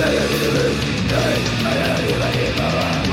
Saya dulu cintai, saya dibagi bawah